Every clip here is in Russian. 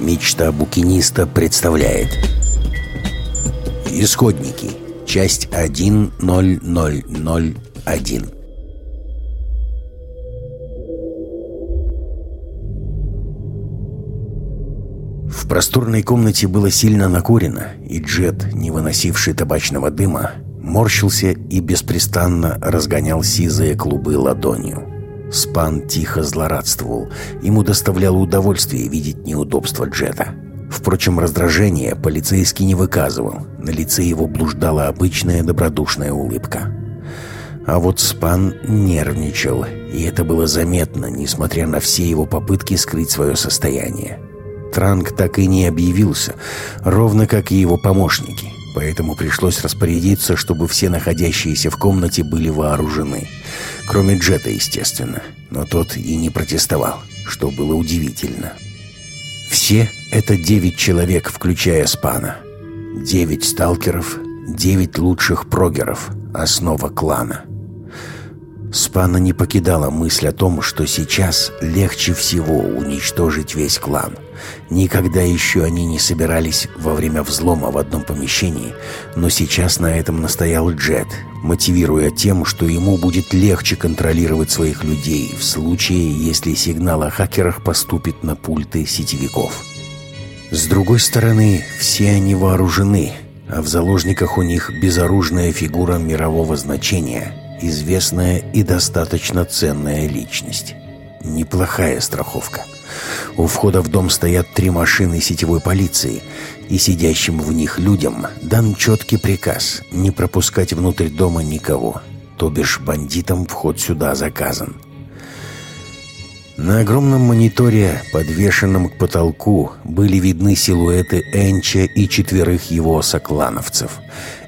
Мечта букиниста представляет. Исходники. Часть 1.0.0.0.1 В просторной комнате было сильно накурено, и Джет, не выносивший табачного дыма, морщился и беспрестанно разгонял сизые клубы ладонью. Спан тихо злорадствовал. Ему доставляло удовольствие видеть неудобства Джета. Впрочем, раздражение полицейский не выказывал. На лице его блуждала обычная добродушная улыбка. А вот Спан нервничал, и это было заметно, несмотря на все его попытки скрыть свое состояние. Транк так и не объявился, ровно как и его помощники поэтому пришлось распорядиться, чтобы все находящиеся в комнате были вооружены. Кроме Джета, естественно. Но тот и не протестовал, что было удивительно. Все — это девять человек, включая Спана. Девять сталкеров, девять лучших прогеров, основа клана. Спана не покидала мысль о том, что сейчас легче всего уничтожить весь клан. Никогда еще они не собирались во время взлома в одном помещении, но сейчас на этом настоял Джет, мотивируя тем, что ему будет легче контролировать своих людей в случае, если сигнал о хакерах поступит на пульты сетевиков. С другой стороны, все они вооружены, а в заложниках у них безоружная фигура мирового значения – известная и достаточно ценная личность. Неплохая страховка. У входа в дом стоят три машины сетевой полиции, и сидящим в них людям дан четкий приказ не пропускать внутрь дома никого, то бишь бандитам вход сюда заказан. На огромном мониторе, подвешенном к потолку, были видны силуэты Энча и четверых его соклановцев.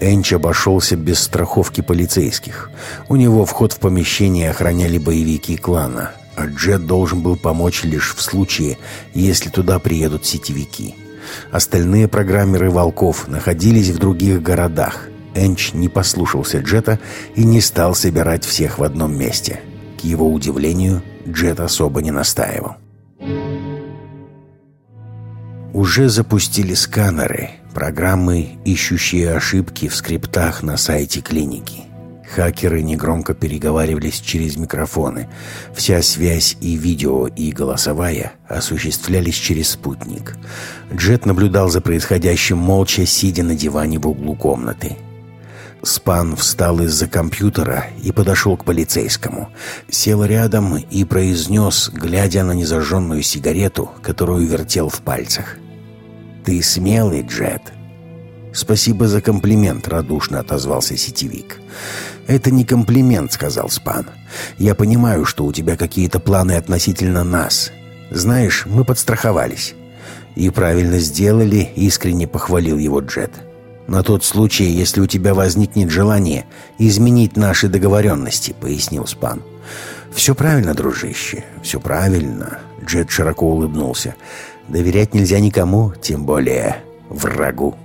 Энч обошелся без страховки полицейских. У него вход в помещение охраняли боевики клана, а Джет должен был помочь лишь в случае, если туда приедут сетевики. Остальные программеры «Волков» находились в других городах. Энч не послушался Джета и не стал собирать всех в одном месте. К его удивлению, Джет особо не настаивал. Уже запустили сканеры, программы, ищущие ошибки в скриптах на сайте клиники. Хакеры негромко переговаривались через микрофоны. Вся связь и видео, и голосовая осуществлялись через спутник. Джет наблюдал за происходящим молча, сидя на диване в углу комнаты. Спан встал из-за компьютера и подошел к полицейскому. Сел рядом и произнес, глядя на незажженную сигарету, которую вертел в пальцах. «Ты смелый, Джет». «Спасибо за комплимент», — радушно отозвался сетевик. «Это не комплимент», — сказал Спан. «Я понимаю, что у тебя какие-то планы относительно нас. Знаешь, мы подстраховались». «И правильно сделали», — искренне похвалил его Джет. «На тот случай, если у тебя возникнет желание изменить наши договоренности», — пояснил Спан. «Все правильно, дружище, все правильно», — Джет широко улыбнулся. Доверять нельзя никому, тем более врагу.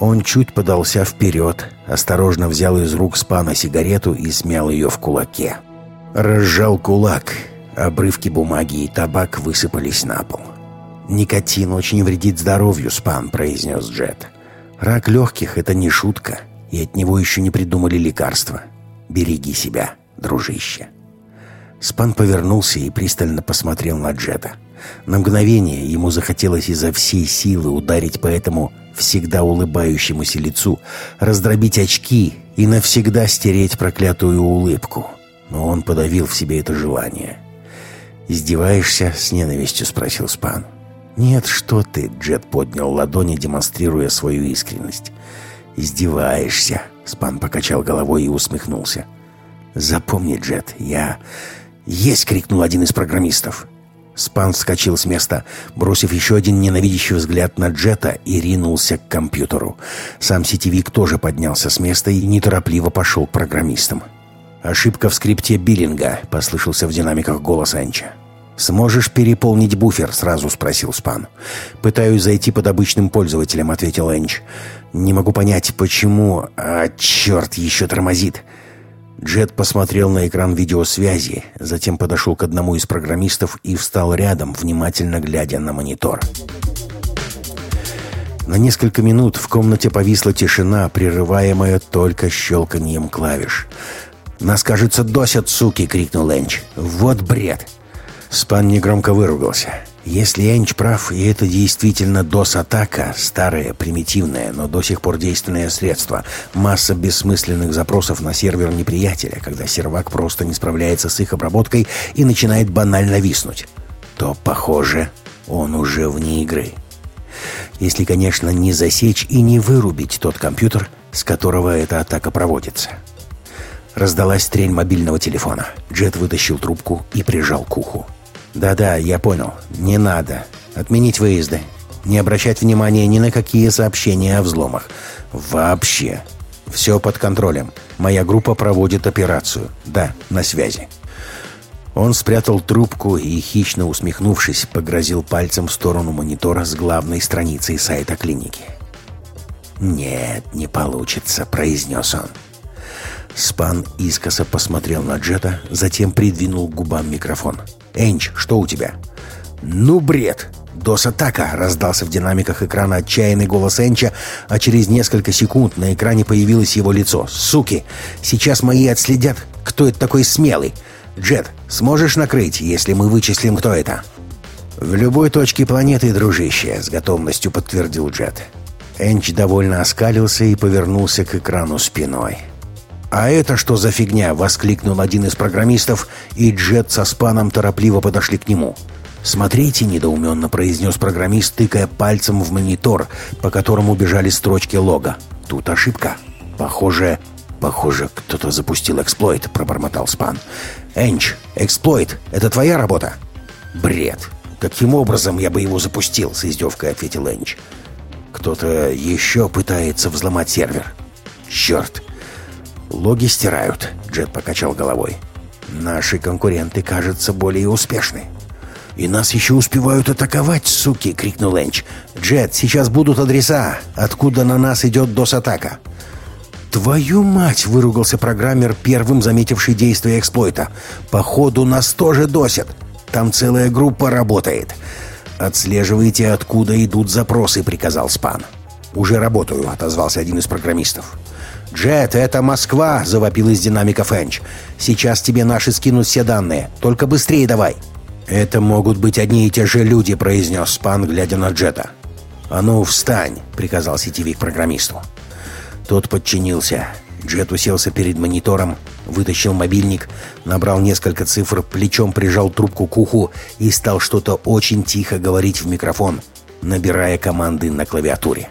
Он чуть подался вперед, осторожно взял из рук спана сигарету и смял ее в кулаке. Разжал кулак. Обрывки бумаги и табак высыпались на пол. «Никотин очень вредит здоровью, спан», — произнес Джет. «Рак легких — это не шутка, и от него еще не придумали лекарства. Береги себя, дружище». Спан повернулся и пристально посмотрел на Джета. На мгновение ему захотелось изо всей силы ударить по этому всегда улыбающемуся лицу, раздробить очки и навсегда стереть проклятую улыбку. Но он подавил в себе это желание. «Издеваешься?» — с ненавистью спросил Спан. «Нет, что ты!» — Джет поднял ладони, демонстрируя свою искренность. «Издеваешься!» — Спан покачал головой и усмехнулся. «Запомни, Джет, я...» «Есть!» — крикнул один из программистов. Спан вскочил с места, бросив еще один ненавидящий взгляд на Джета и ринулся к компьютеру. Сам сетевик тоже поднялся с места и неторопливо пошел к программистам. «Ошибка в скрипте биллинга», — послышался в динамиках голос Энча. «Сможешь переполнить буфер?» — сразу спросил Спан. «Пытаюсь зайти под обычным пользователем», — ответил Энч. «Не могу понять, почему... А, черт, еще тормозит!» Джет посмотрел на экран видеосвязи, затем подошел к одному из программистов и встал рядом, внимательно глядя на монитор. На несколько минут в комнате повисла тишина, прерываемая только щелканьем клавиш. «Нас, кажется, досят, суки!» — крикнул Энч. «Вот бред!» Спан негромко выругался. Если Энч прав, и это действительно DOS-атака, старое, примитивное, но до сих пор действенное средство, масса бессмысленных запросов на сервер неприятеля, когда сервак просто не справляется с их обработкой и начинает банально виснуть, то, похоже, он уже вне игры. Если, конечно, не засечь и не вырубить тот компьютер, с которого эта атака проводится. Раздалась трень мобильного телефона. Джет вытащил трубку и прижал к уху. «Да-да, я понял. Не надо. Отменить выезды. Не обращать внимания ни на какие сообщения о взломах. Вообще. Все под контролем. Моя группа проводит операцию. Да, на связи». Он спрятал трубку и, хищно усмехнувшись, погрозил пальцем в сторону монитора с главной страницей сайта клиники. «Нет, не получится», — произнес он. Спан искоса посмотрел на Джета, затем придвинул к губам микрофон. «Энч, что у тебя?» «Ну, бред!» «Дос-атака!» — раздался в динамиках экрана отчаянный голос Энча, а через несколько секунд на экране появилось его лицо. «Суки! Сейчас мои отследят, кто это такой смелый! Джет, сможешь накрыть, если мы вычислим, кто это?» «В любой точке планеты, дружище», — с готовностью подтвердил Джет. Энч довольно оскалился и повернулся к экрану спиной. «А это что за фигня?» — воскликнул один из программистов, и Джет со Спаном торопливо подошли к нему. «Смотрите», — недоуменно произнес программист, тыкая пальцем в монитор, по которому бежали строчки лога. «Тут ошибка. Похоже, похоже, кто-то запустил эксплойт», — пробормотал Спан. «Энч, эксплойт — это твоя работа?» «Бред. Каким образом я бы его запустил?» — с издевкой ответил Энч. «Кто-то еще пытается взломать сервер». «Черт! «Логи стирают», — Джет покачал головой. «Наши конкуренты, кажется, более успешны». «И нас еще успевают атаковать, суки!» — крикнул Энч. «Джет, сейчас будут адреса, откуда на нас идет дос-атака». «Твою мать!» — выругался программер, первым заметивший действие эксплойта. «Походу, нас тоже досят. Там целая группа работает». «Отслеживайте, откуда идут запросы», — приказал Спан. «Уже работаю», — отозвался один из программистов. «Джет, это Москва!» — завопил из динамика Фенч. «Сейчас тебе наши скинут все данные. Только быстрее давай!» «Это могут быть одни и те же люди», — произнес Спан, глядя на Джета. «А ну, встань!» — приказал сетевик программисту. Тот подчинился. Джет уселся перед монитором, вытащил мобильник, набрал несколько цифр, плечом прижал трубку к уху и стал что-то очень тихо говорить в микрофон, набирая команды на клавиатуре.